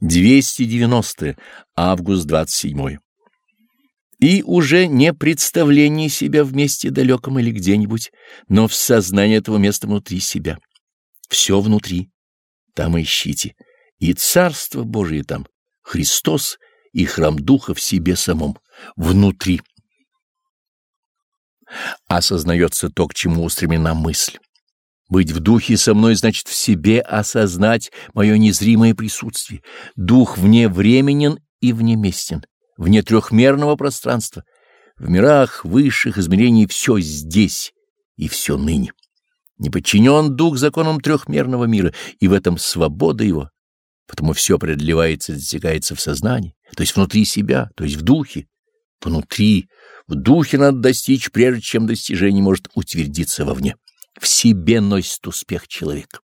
290. Август 27. И уже не представление себя в месте далеком или где-нибудь, но в сознании этого места внутри себя. Все внутри. Там ищите. И Царство Божие там, Христос и храм Духа в себе самом, внутри. Осознается то, к чему устремлена мысль. Быть в духе со мной значит в себе осознать мое незримое присутствие. Дух вне временен и внеместен, вне трехмерного пространства. В мирах высших измерений все здесь и все ныне. Не подчинен дух законам трехмерного мира, и в этом свобода его. Потому все преодолевается и достигается в сознании, то есть внутри себя, то есть в духе. Внутри, в духе надо достичь, прежде чем достижение может утвердиться вовне в себе носит успех человек.